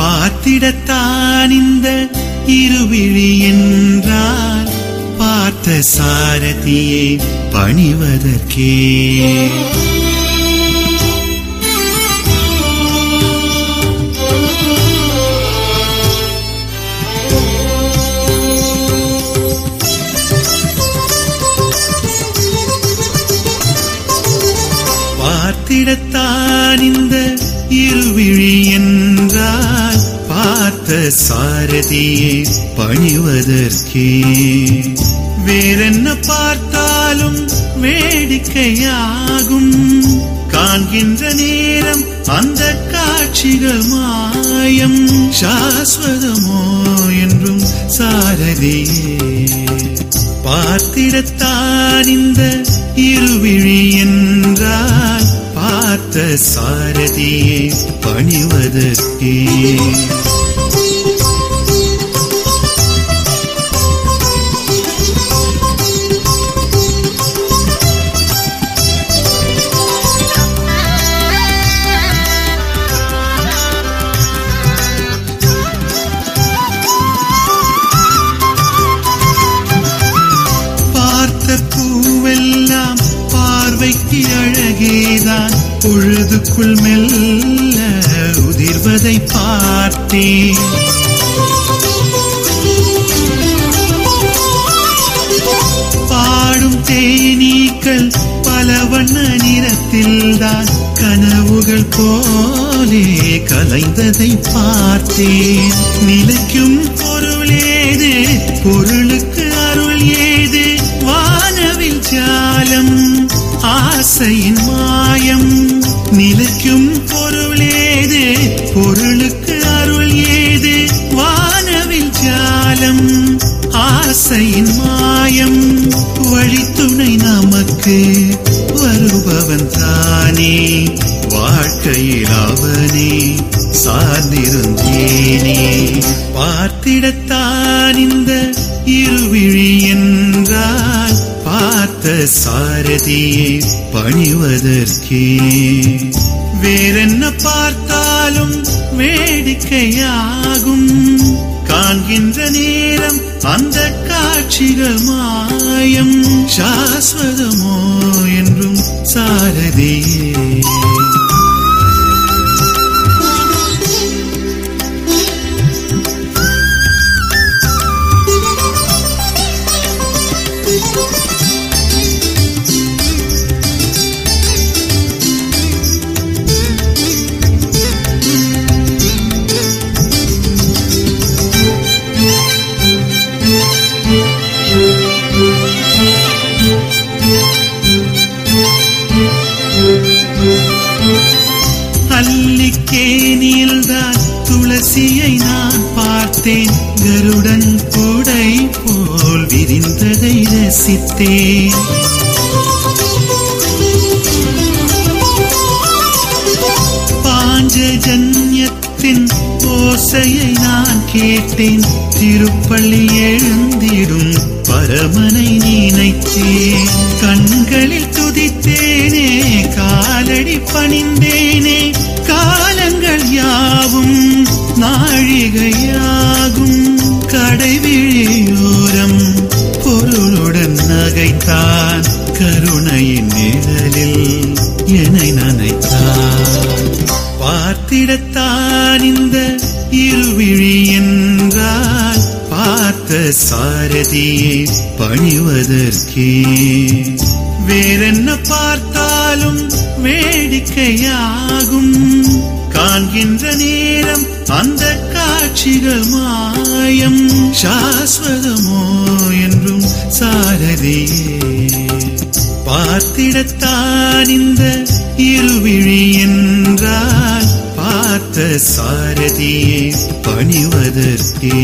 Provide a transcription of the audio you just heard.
பார்த்திடத்தான் இந்த இருவிழி என்றால் பார்த்த சாரதியை பணிவதற்கே. பார்த்திடத்தான் இந்த இருவிழி என்றால் பார்த்த சாரதியே பணிவதற்கே. வேறென்ன பார்த்தாலும் வேடிக்கையாகும். காண்கின்ற நேரம் அந்த காட்சிகள் மாயம் சாஸ்வதமோ என்றும் சாரதியே. பார்த்திடத்தான் இந்த இருவிழி என்ற सारती पणे பார்வைக்கு அழகேதான் பொழுதுக்குள் மெல்ல உதிர்வதை பார்த்தேன். பாடும் தேனீக்கள் பல வண்ண நிறத்தில்தான் கனவுகள் போலே கலைந்ததை பார்த்தேன். நிலைக்கும் பொருளேது பொருளுக்கு பொருளுக்கு அருள் ஏது? வானவில் ஜாலம் ஆசையின் மாயம் வழித்துணை நமக்கு வருபவன் தானே. வாழ்க்கையில் அவனே சார்ந்திருந்தேனே. பார்த்திடத்தான் இந்த இருவிழி என்றால் பார்த்த சாரதியே பணிவதற்கே. வேறென்ன பார்த்தாலும் வேடிக்கையாகும். காண்கின்ற நேரம் அந்த காட்சிகள் மாயம். சாஸ்வதமோ என்றும் சாரதியே பார்த்தேன் கருடன் கூடை போல் விரிந்ததை ரசித்தேன். பாஞ்சஜன்யத்தின் ஓசையை நான் கேட்டேன். திருப்பள்ளி எழுந்திடும் பரமனை நினைத்தேன். கண்களில் துதித்தேனே காலடி பணிந்தேனே. காலங்கள் யாவும் நாழிகையா நகைத்தான் கருணையின் நிழலில் என்னை நனைத்தான் பார்த்திடத்தான் இந்த இருவிழி என்றால் பார்த்த சாரதியை பணிவதற்கே. வேறென்ன பார்த்தாலும் வேடிக்கையாகும். காண்கின்ற நேரம் அந்த காட்சிகள் மாயம். சாஸ்வதமோ சாரதியே பார்த்திடத்தான் இந்த இருவிழி என்றால் பார்த்த சாரதியே பணிவதற்கே.